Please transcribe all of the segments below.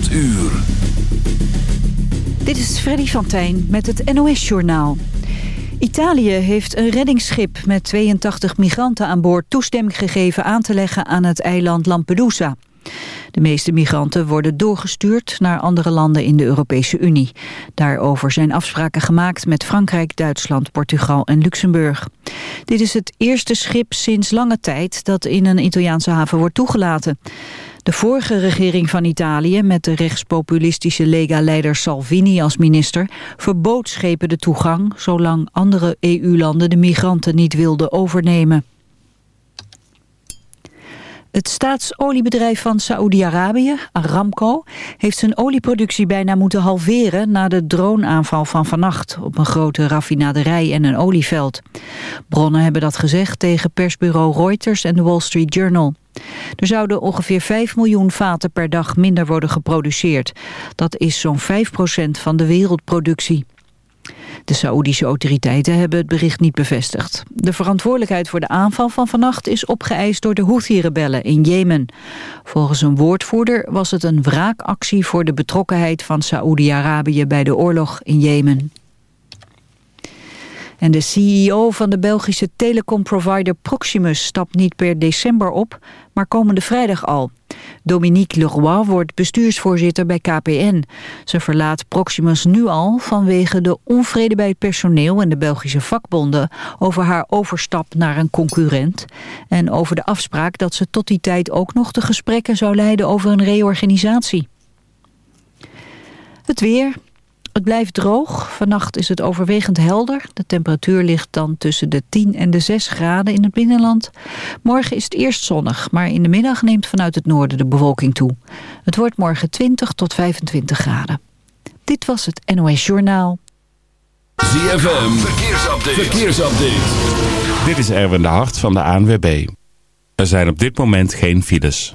8 uur. Dit is Freddy van Tijn met het NOS-journaal. Italië heeft een reddingsschip met 82 migranten aan boord toestemming gegeven aan te leggen aan het eiland Lampedusa. De meeste migranten worden doorgestuurd naar andere landen in de Europese Unie. Daarover zijn afspraken gemaakt met Frankrijk, Duitsland, Portugal en Luxemburg. Dit is het eerste schip sinds lange tijd dat in een Italiaanse haven wordt toegelaten. De vorige regering van Italië, met de rechtspopulistische Lega-leider Salvini als minister, verbood schepen de toegang, zolang andere EU-landen de migranten niet wilden overnemen. Het staatsoliebedrijf van Saoedi-Arabië, Aramco, heeft zijn olieproductie bijna moeten halveren na de droneaanval van vannacht op een grote raffinaderij en een olieveld. Bronnen hebben dat gezegd tegen persbureau Reuters en de Wall Street Journal. Er zouden ongeveer 5 miljoen vaten per dag minder worden geproduceerd. Dat is zo'n 5% van de wereldproductie. De Saoedische autoriteiten hebben het bericht niet bevestigd. De verantwoordelijkheid voor de aanval van vannacht is opgeëist door de Houthi-rebellen in Jemen. Volgens een woordvoerder was het een wraakactie voor de betrokkenheid van Saoedi-Arabië bij de oorlog in Jemen. En de CEO van de Belgische telecomprovider Proximus stapt niet per december op, maar komende vrijdag al. Dominique Leroy wordt bestuursvoorzitter bij KPN. Ze verlaat Proximus nu al vanwege de onvrede bij het personeel en de Belgische vakbonden over haar overstap naar een concurrent. En over de afspraak dat ze tot die tijd ook nog de gesprekken zou leiden over een reorganisatie. Het weer. Het blijft droog. Vannacht is het overwegend helder. De temperatuur ligt dan tussen de 10 en de 6 graden in het binnenland. Morgen is het eerst zonnig, maar in de middag neemt vanuit het noorden de bewolking toe. Het wordt morgen 20 tot 25 graden. Dit was het NOS Journaal. ZFM, verkeersupdate. verkeersupdate. Dit is Erwin de Hart van de ANWB. Er zijn op dit moment geen files.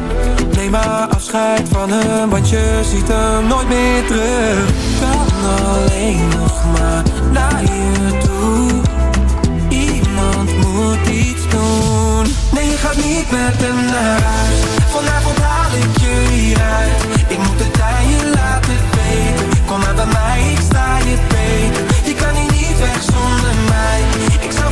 Neem maar afscheid van hem, want je ziet hem nooit meer terug. Kan alleen nog maar naar je toe. Iemand moet iets doen. Nee, je gaat niet met hem naar huis. Vanavond haal ik je hieruit. Ik moet het aan je laten weten. Kom maar bij mij, ik sta je beter. Je kan hier niet weg zonder mij. Ik zou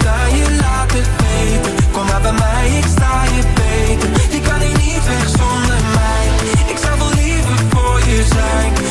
Kom maar bij mij, ik sta je beter. Je kan hier niet weg zonder mij. Ik zou wel liever voor je zijn.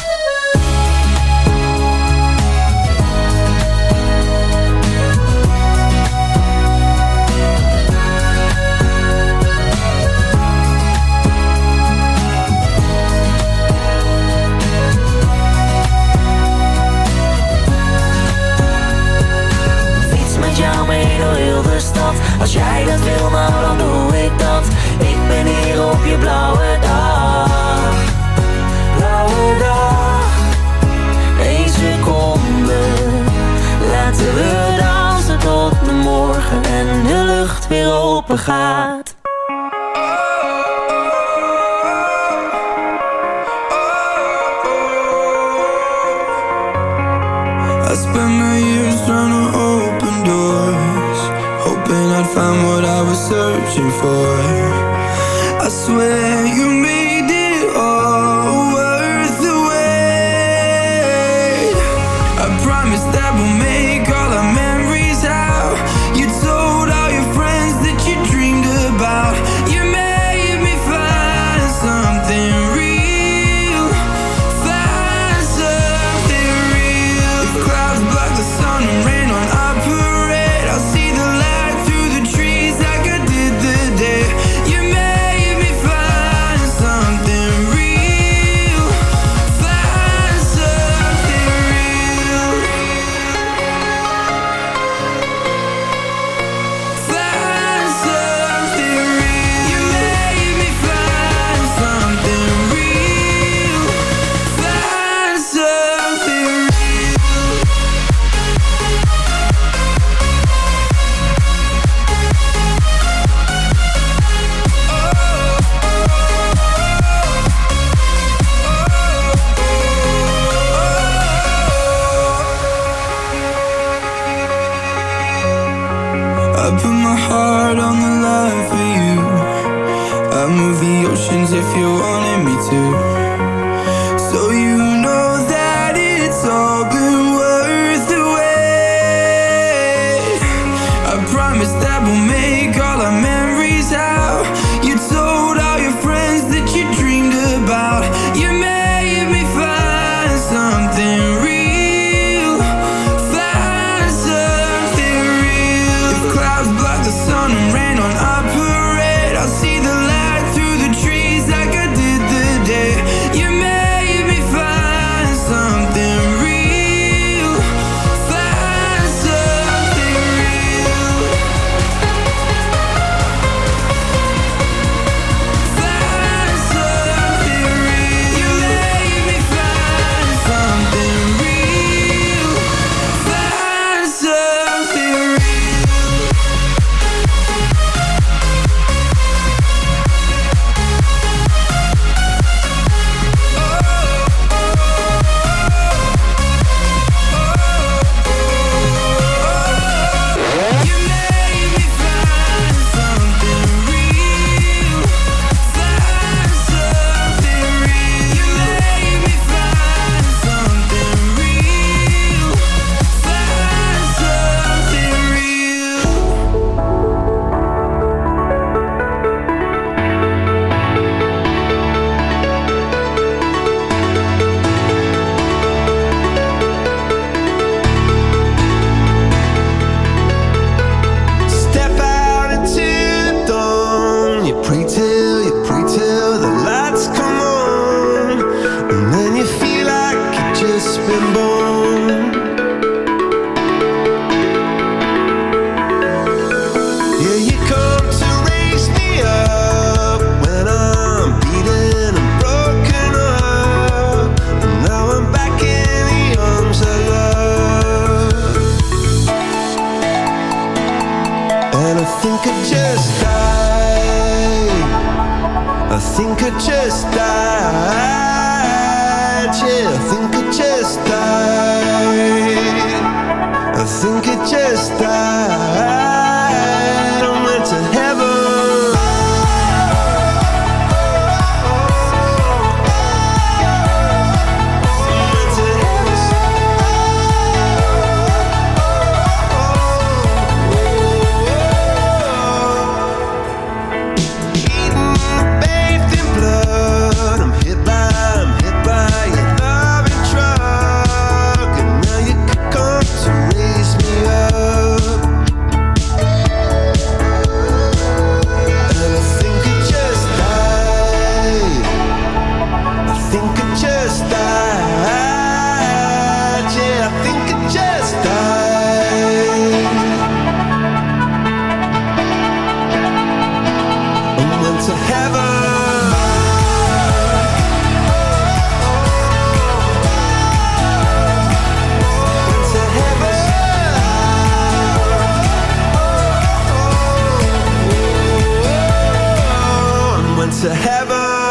To heaven.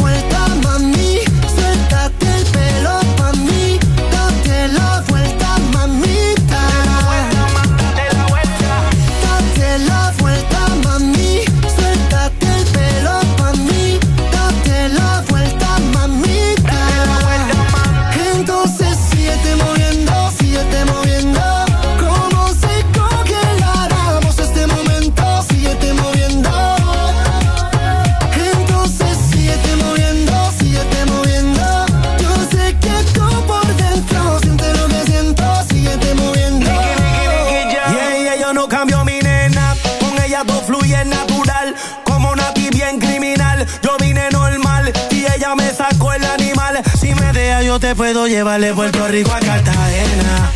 te puedo llevar de Puerto Rico a Cartagena.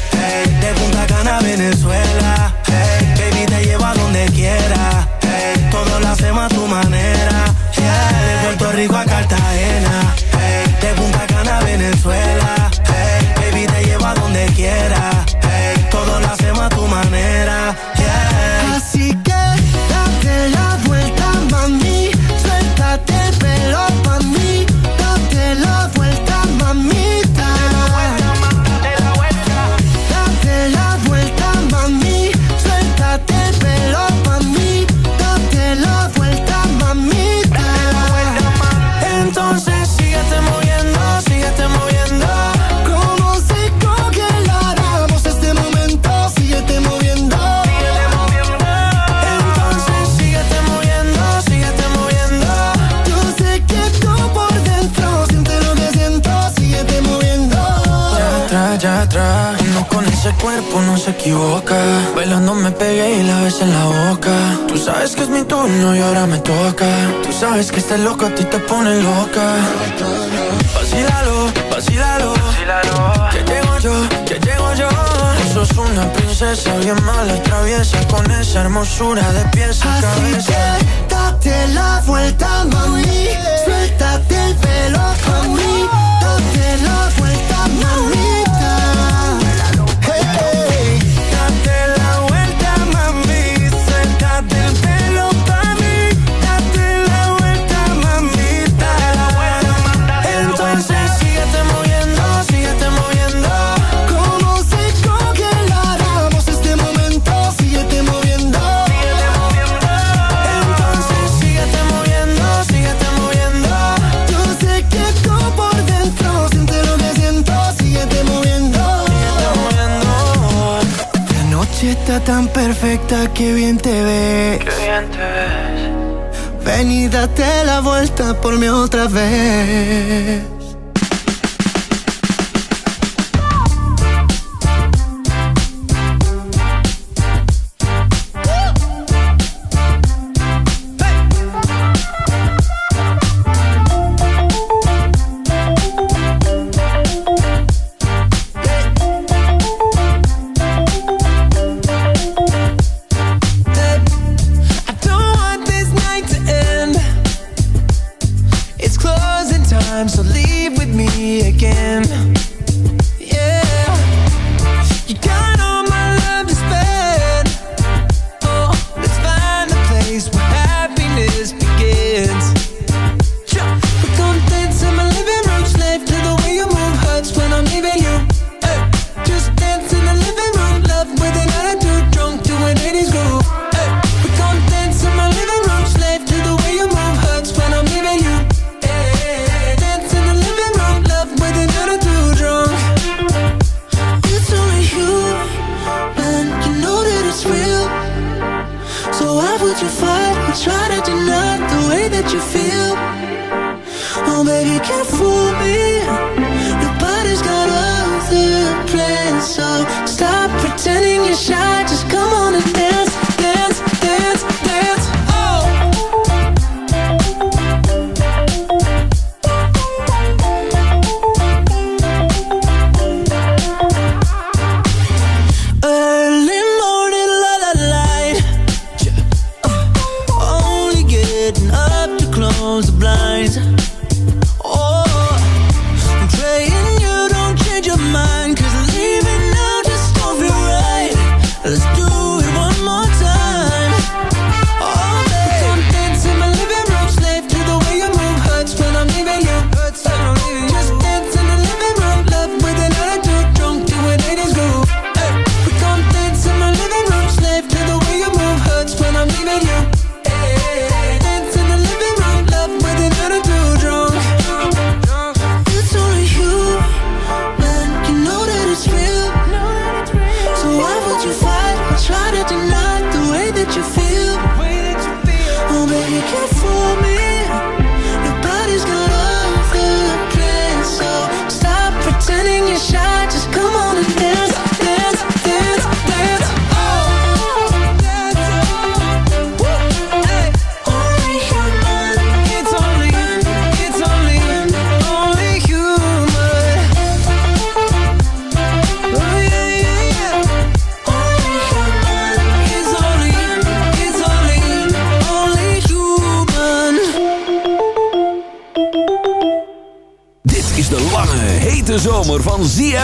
De Punta Cana a Venezuela. Hey, baby, te llevo a donde quiera. Hey, todo lo hacemos a tu manera. De Puerto Rico a Cartagena. De Punta Cana a Venezuela. Hey, baby, te llevo a donde quiera. Hey, todo lo hacemos a tu manera sabes que estás loco, a ti te pone loca. Vacílalo, vacílalo. Que llego yo, que llego yo. Tú sos una princesa bien mala, traviesa con esa hermosura de pies a date la vuelta, mami. Suéltate el pelo, mami. Date la vuelta, mami tan perfecta que bien te ves. Qué bien te ves. Ven y date la vuelta por mí otra vez.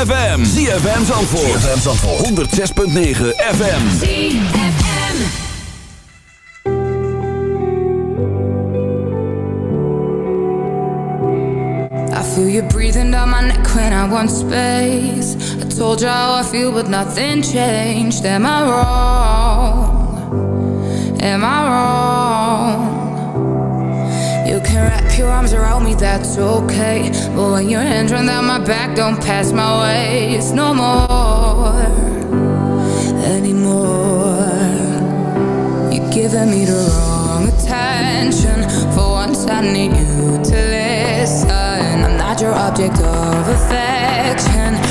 ZFM. ZFM Zandvoort. ZFM Zandvoort. 106.9 FM. ZFM. I feel you breathing down my neck when I want space. I told you how I feel but nothing changed. Am I wrong? Am I wrong? your arms around me, that's okay. But when your hands run down my back, don't pass my way. It's no more anymore. You're giving me the wrong attention. For once, I need you to listen. I'm not your object of affection.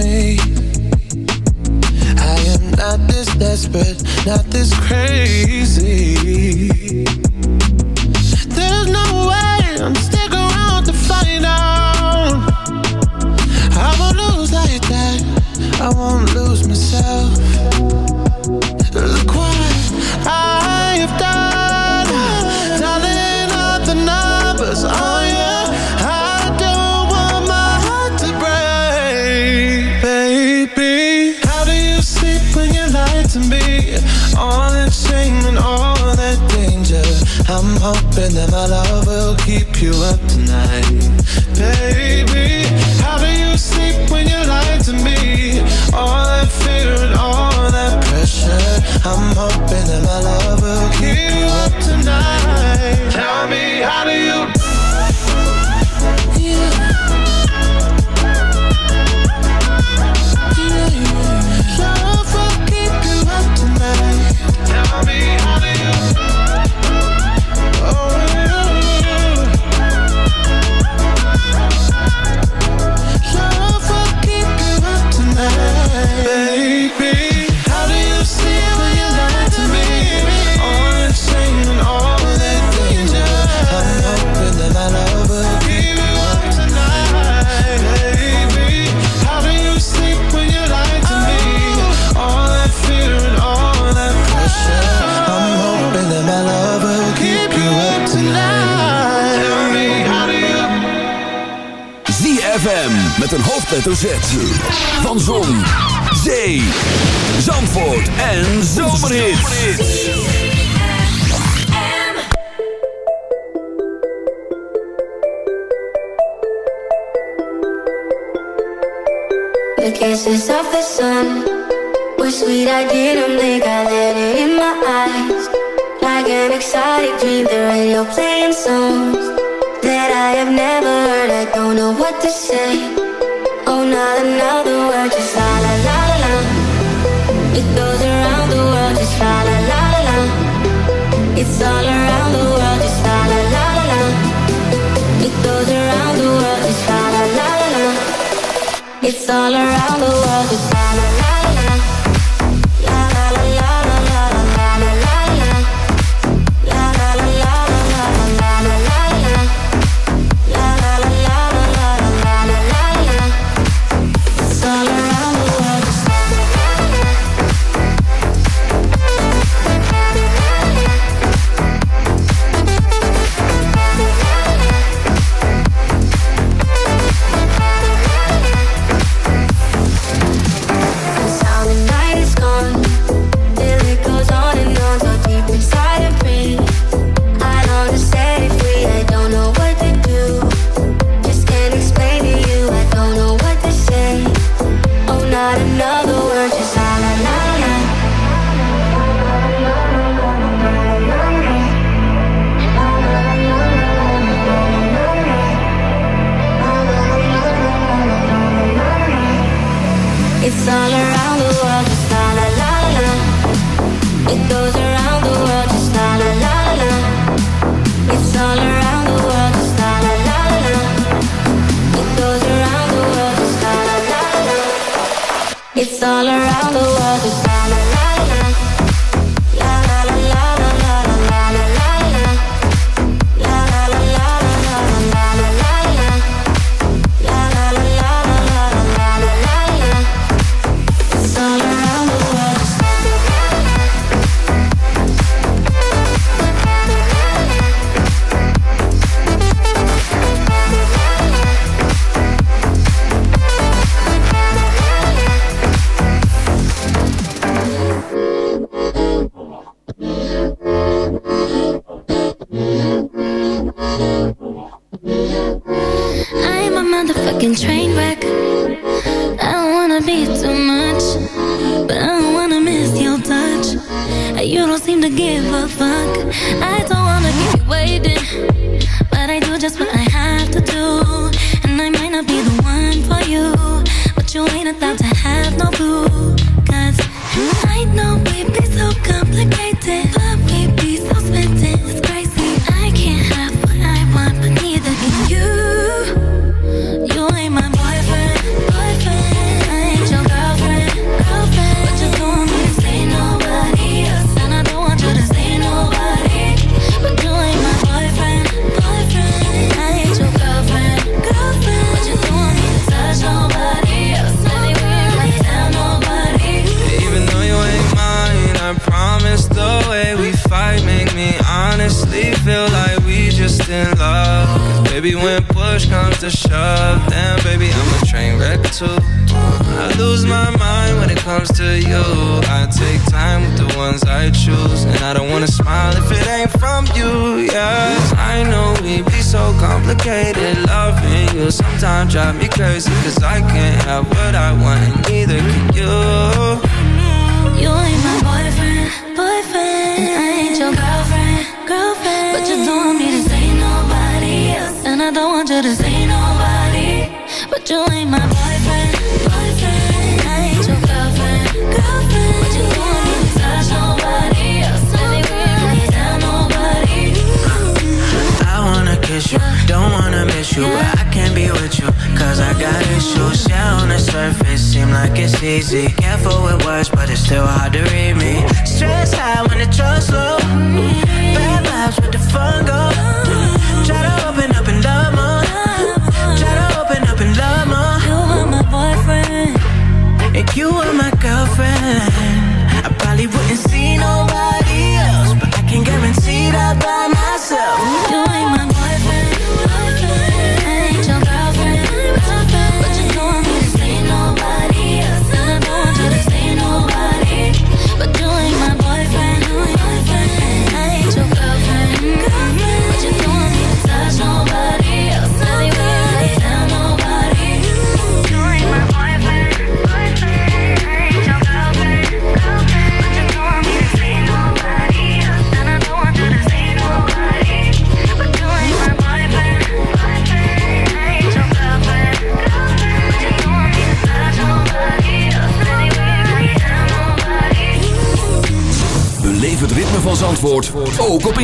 me. I am not this desperate, not this crazy. my love will keep you up.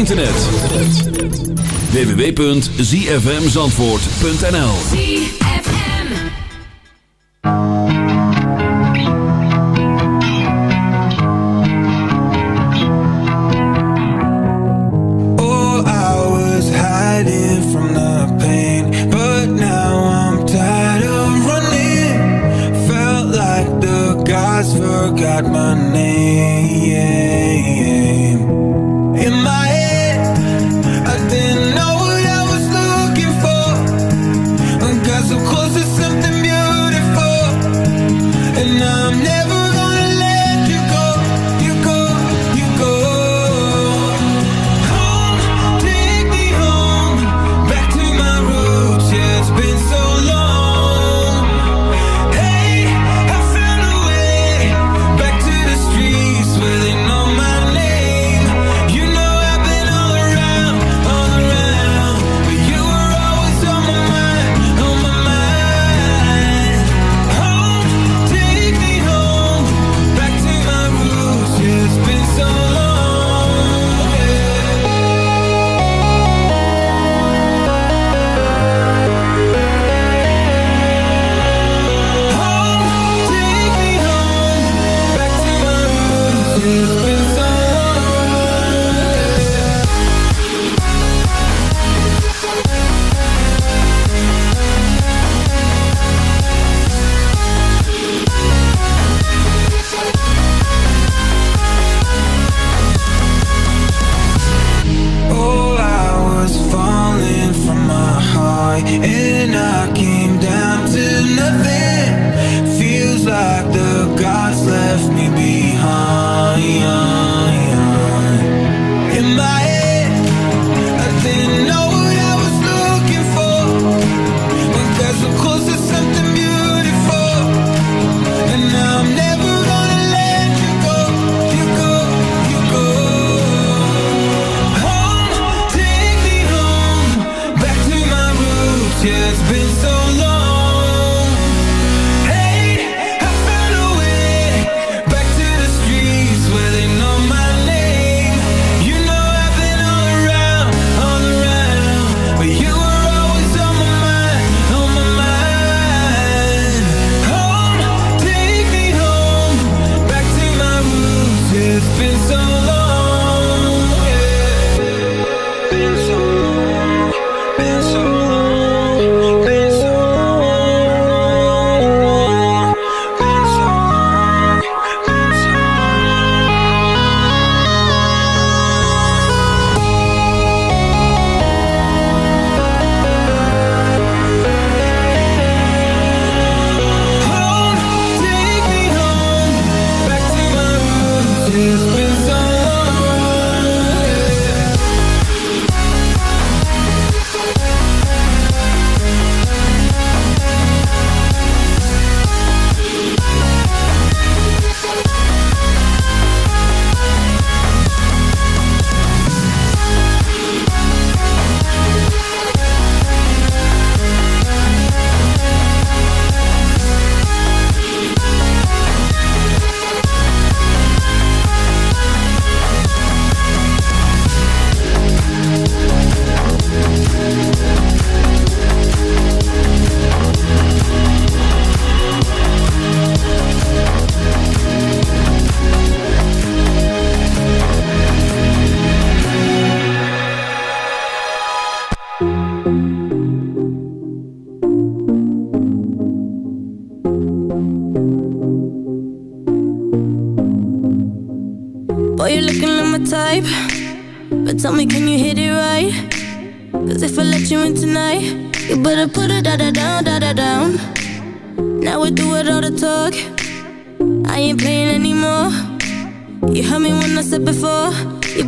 internet. www.zfmzandvoort.nl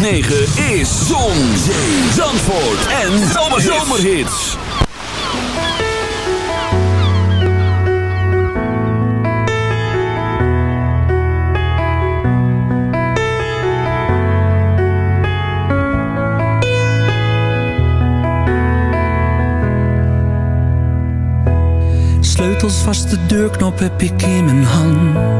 106.9 is Zon, Zee, Zandvoort en Zomerhits. Sleutels vast, de deurknop heb ik in mijn hand.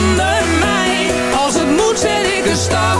zet ik een stap.